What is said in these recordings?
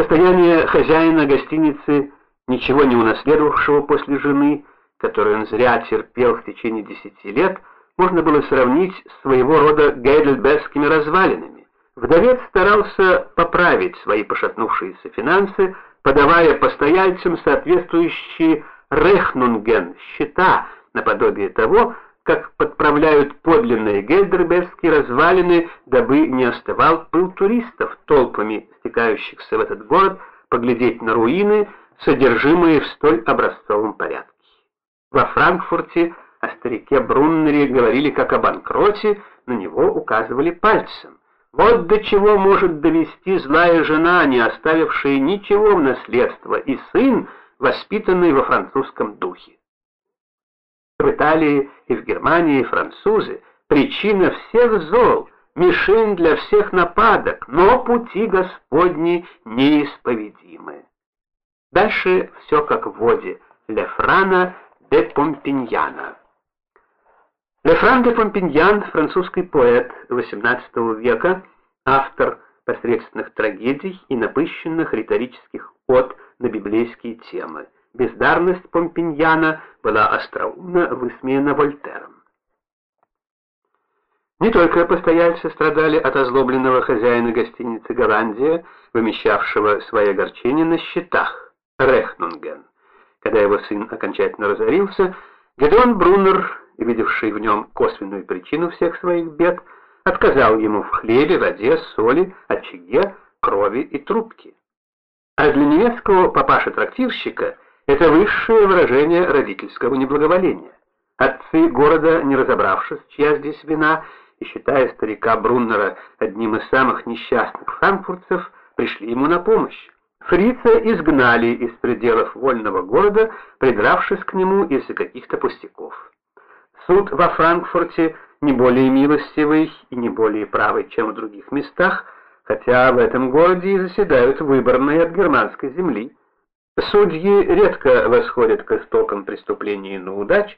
Состояние хозяина гостиницы, ничего не унаследовавшего после жены, которую он зря терпел в течение десяти лет, можно было сравнить с своего рода гейдельбергскими развалинами. Вдовец старался поправить свои пошатнувшиеся финансы, подавая постояльцам соответствующие рехнунген, счета, наподобие того, как подправляют подлинные гейдельбергские развалины, дабы не остывал пыл туристов, толпами стекающихся в этот город, поглядеть на руины, содержимые в столь образцовом порядке. Во Франкфурте о старике Бруннере говорили как о банкроте, на него указывали пальцем. Вот до чего может довести злая жена, не оставившая ничего в наследство, и сын, воспитанный во французском духе. В Италии и в Германии французы – причина всех зол, мишень для всех нападок, но пути Господни неисповедимы. Дальше все как в воде. Лефрана де Помпиньяна. Лефран де Помпиньян, французский поэт XVIII века, автор посредственных трагедий и напыщенных риторических от на библейские темы. Бездарность Помпиньяна была остроумно высмеяна Вольтером. Не только постояльцы страдали от озлобленного хозяина гостиницы «Голландия», вымещавшего свои огорчения на счетах, Рехнунген. Когда его сын окончательно разорился, Гедеон Бруннер, видевший в нем косвенную причину всех своих бед, отказал ему в хлебе, воде, соли, очаге, крови и трубке. А для немецкого папаши-трактирщика это высшее выражение родительского неблаговоления. Отцы города, не разобравшись, чья здесь вина, и считая старика Бруннера одним из самых несчастных франкфуртцев, пришли ему на помощь. Фрица изгнали из пределов вольного города, придравшись к нему из-за каких-то пустяков. Суд во Франкфурте не более милостивый и не более правый, чем в других местах, хотя в этом городе и заседают выборные от германской земли. Судьи редко восходят к истокам преступлений и неудач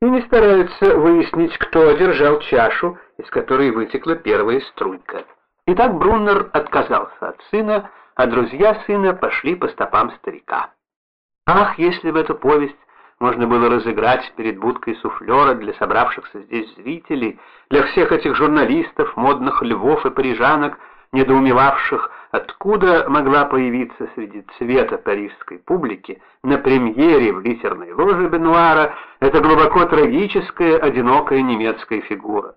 и не стараются выяснить, кто держал чашу, из которой вытекла первая струйка. Итак, Бруннер отказался от сына, а друзья сына пошли по стопам старика. Ах, если бы эту повесть можно было разыграть перед будкой суфлера для собравшихся здесь зрителей, для всех этих журналистов, модных львов и парижанок, недоумевавших, откуда могла появиться среди цвета парижской публики на премьере в литерной ложе Бенуара эта глубоко трагическая, одинокая немецкая фигура.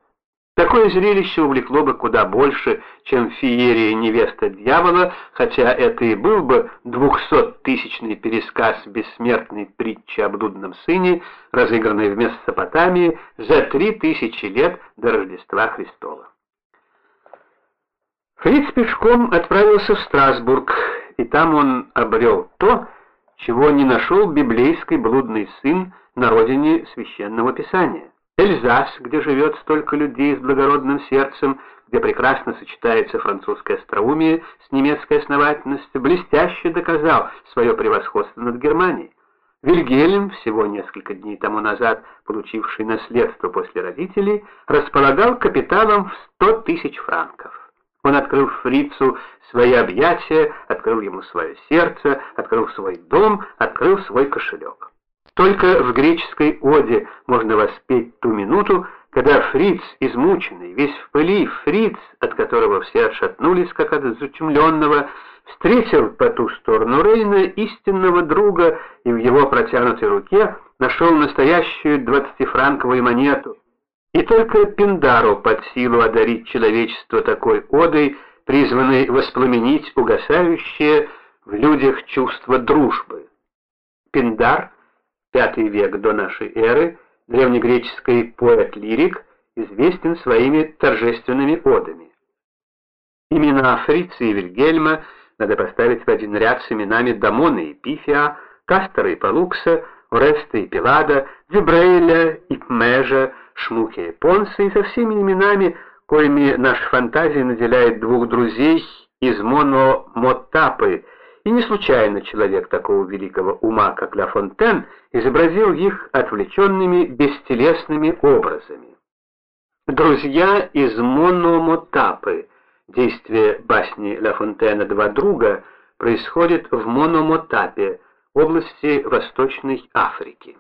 Такое зрелище увлекло бы куда больше, чем феерия невеста дьявола, хотя это и был бы двухсоттысячный пересказ бессмертной притчи о блудном сыне, разыгранной в Месопотамии за три тысячи лет до Рождества Христова. Фриц пешком отправился в Страсбург, и там он обрел то, чего не нашел библейский блудный сын на родине священного писания. Эльзас, где живет столько людей с благородным сердцем, где прекрасно сочетается французское остроумие с немецкой основательностью, блестяще доказал свое превосходство над Германией. Вильгельм, всего несколько дней тому назад получивший наследство после родителей, располагал капиталом в 100 тысяч франков. Он открыл фрицу свои объятия, открыл ему свое сердце, открыл свой дом, открыл свой кошелек. Только в греческой оде можно воспеть ту минуту, когда Фриц, измученный, весь в пыли, Фриц, от которого все отшатнулись, как от изучемленного, встретил по ту сторону Рейна истинного друга и в его протянутой руке нашел настоящую двадцатифранковую монету. И только Пиндару под силу одарить человечество такой одой, призванной воспламенить угасающее в людях чувство дружбы. Пиндар — V век до нашей эры, древнегреческий поэт-лирик, известен своими торжественными одами. Имена Фрица и Вильгельма надо поставить в один ряд с именами Дамона и Пифия, Кастера и Палукса, Ореста и Пилада, Дюбрейля и Пмежа, Шмухи и Понса и со всеми именами, коими наша фантазия наделяет двух друзей из Моно-Мотапы, и не случайно человек такого великого ума, как Ла Фонтен, изобразил их отвлеченными бестелесными образами. Друзья из Мономотапы, действие басни Ла Фонтена «Два друга», происходит в Мономотапе, области Восточной Африки.